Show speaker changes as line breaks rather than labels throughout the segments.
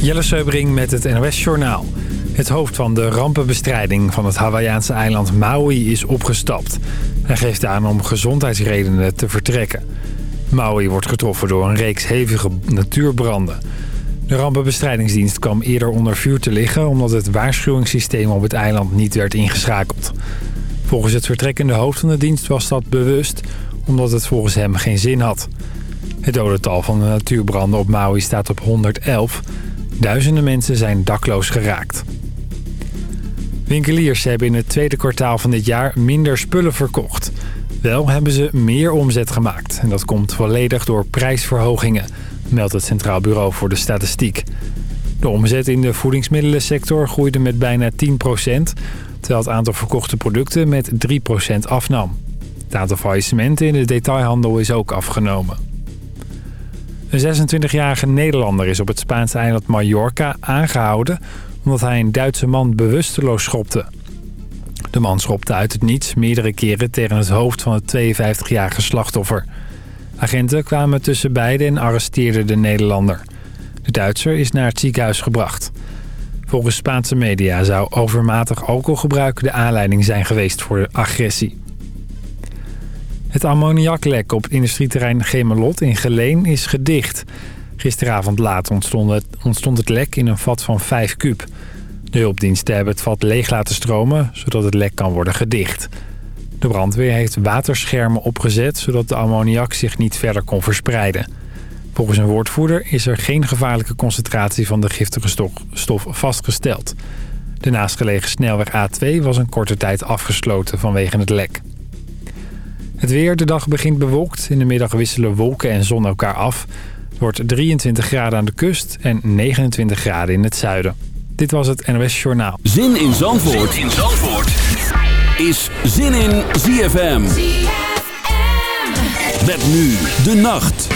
Jelle Seubring met het NOS Journaal. Het hoofd van de rampenbestrijding van het Hawaïaanse eiland Maui is opgestapt. Hij geeft aan om gezondheidsredenen te vertrekken. Maui wordt getroffen door een reeks hevige natuurbranden. De rampenbestrijdingsdienst kwam eerder onder vuur te liggen... omdat het waarschuwingssysteem op het eiland niet werd ingeschakeld. Volgens het vertrekkende hoofd van de dienst was dat bewust... omdat het volgens hem geen zin had. Het dodental van de natuurbranden op Maui staat op 111. Duizenden mensen zijn dakloos geraakt. Winkeliers hebben in het tweede kwartaal van dit jaar minder spullen verkocht. Wel hebben ze meer omzet gemaakt. En dat komt volledig door prijsverhogingen, meldt het Centraal Bureau voor de Statistiek. De omzet in de voedingsmiddelensector groeide met bijna 10% terwijl het aantal verkochte producten met 3% afnam. Het aantal faillissementen in de detailhandel is ook afgenomen. Een 26-jarige Nederlander is op het Spaanse eiland Mallorca aangehouden... omdat hij een Duitse man bewusteloos schopte. De man schopte uit het niets meerdere keren tegen het hoofd van het 52-jarige slachtoffer. Agenten kwamen tussen beiden en arresteerden de Nederlander. De Duitser is naar het ziekenhuis gebracht. Volgens Spaanse media zou overmatig alcoholgebruik de aanleiding zijn geweest voor de agressie. Het ammoniaklek op het industrieterrein Gemelot in Geleen is gedicht. Gisteravond laat ontstond het, ontstond het lek in een vat van 5 kub. De hulpdiensten hebben het vat leeg laten stromen, zodat het lek kan worden gedicht. De brandweer heeft waterschermen opgezet, zodat de ammoniak zich niet verder kon verspreiden. Volgens een woordvoerder is er geen gevaarlijke concentratie van de giftige stof vastgesteld. De naastgelegen snelweg A2 was een korte tijd afgesloten vanwege het lek. Het weer, de dag begint bewolkt. In de middag wisselen wolken en zon elkaar af. Het wordt 23 graden aan de kust en 29 graden in het zuiden. Dit was het NOS Journaal.
Zin in Zandvoort, zin in Zandvoort. is Zin in ZFM. ZFM. Met nu de nacht.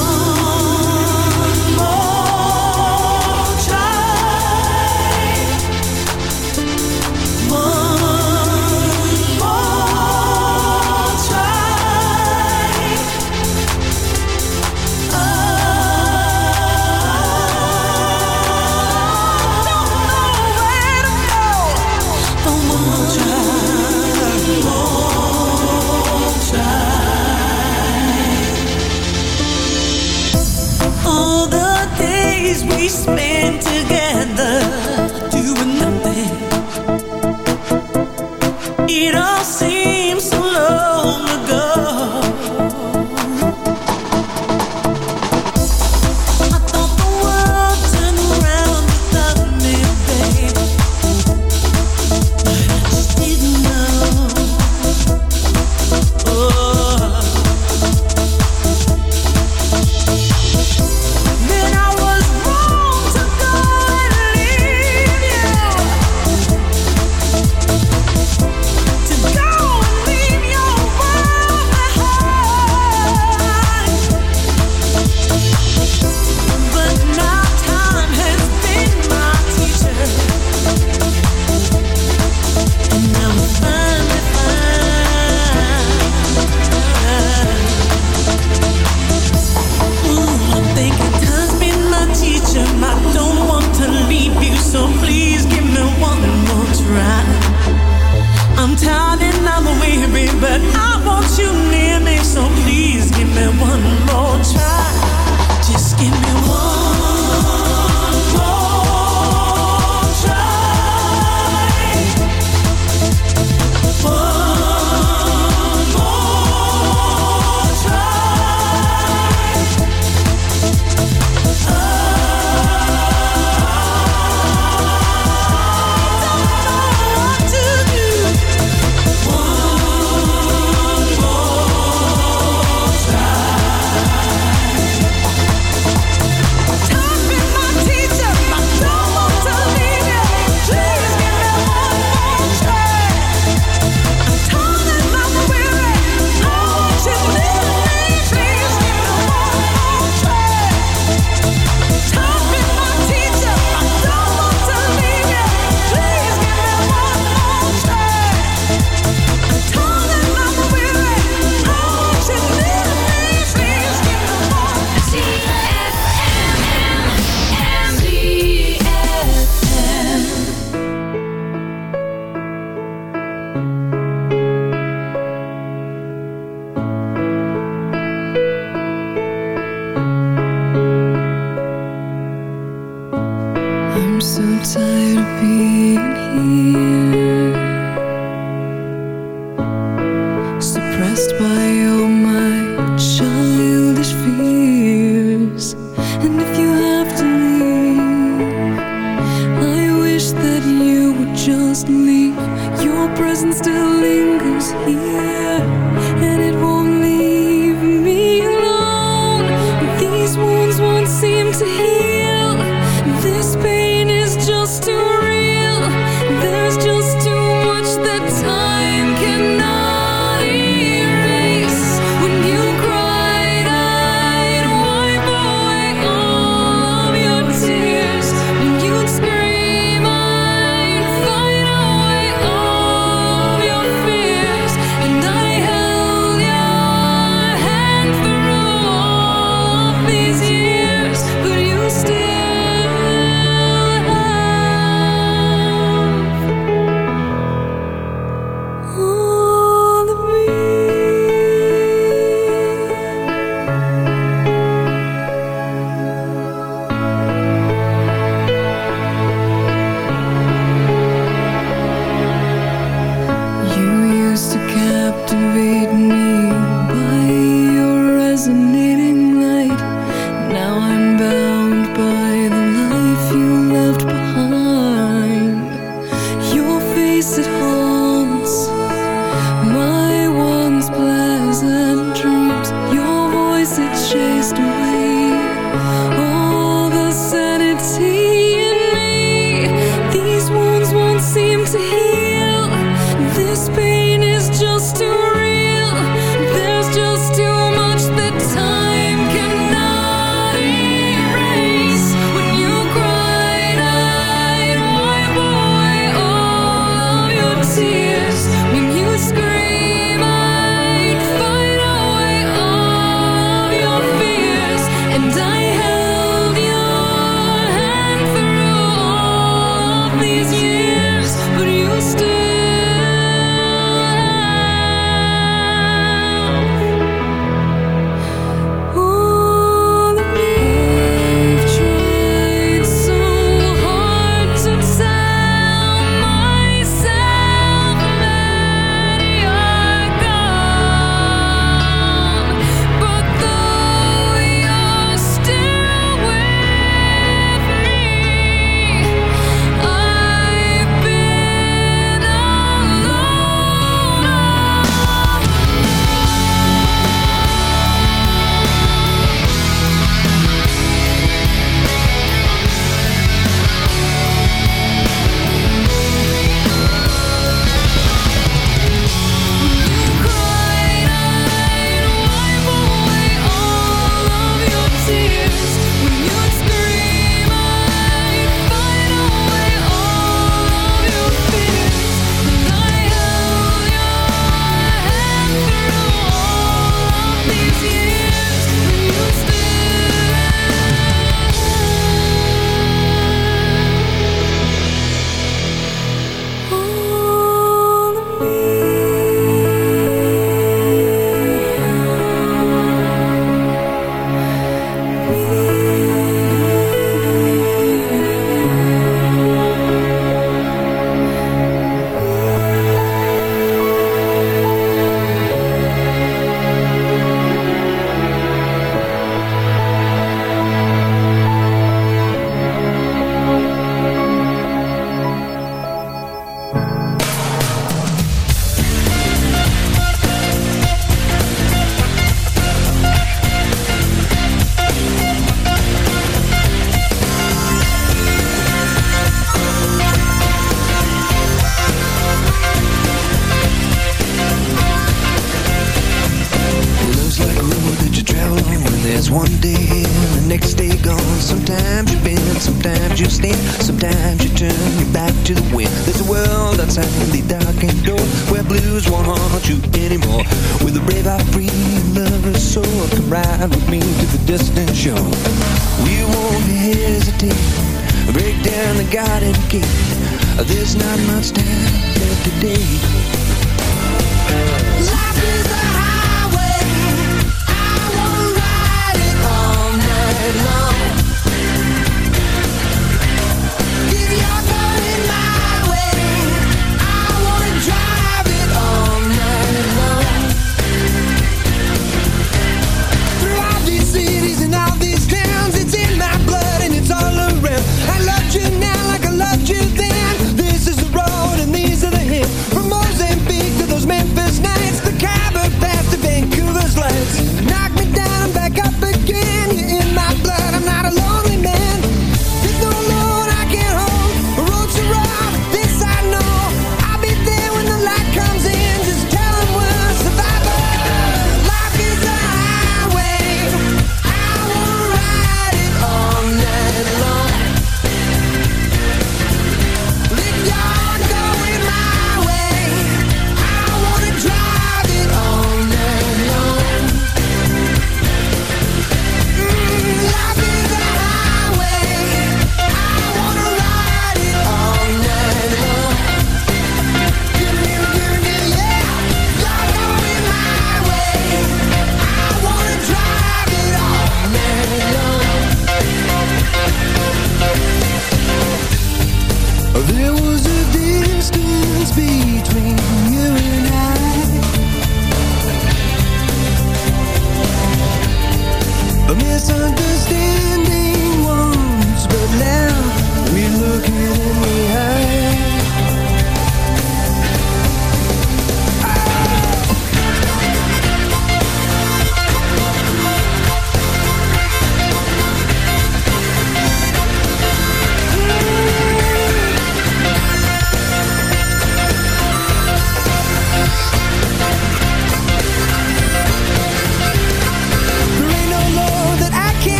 Just leave. Your
presence still
lingers here, and it
won't.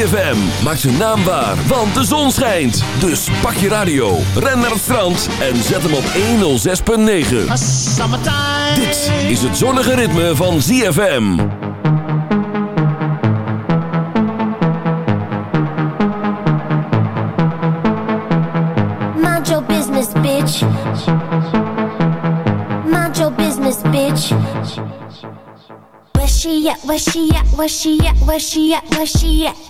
ZFM. Maak zijn naam waar, want de zon schijnt. Dus pak je radio, ren naar het strand en zet hem op 106.9. Dit is het zonnige ritme van ZFM.
Mind your business, bitch. Mind your business, bitch. Where she at? Where she?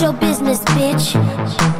Your business, bitch.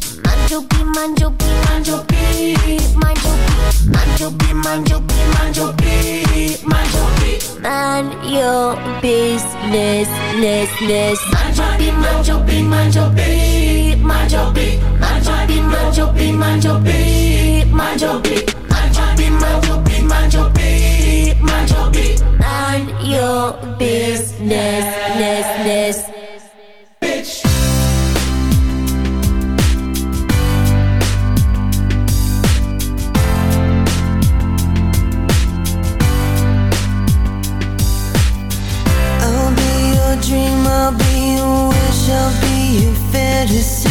Beat, mind your beat, mind your beat, mind your beat.
Mind your beat, mind your beat, mind your
business, ness, ness. Your beat. Mind your beat, mind your beat, mind your beat, mind your beat. Mind your beat, mind your beat, mind your beat, mind your your business, ness, ness.
Bitch.
I'll be your wish, I'll be your fantasy.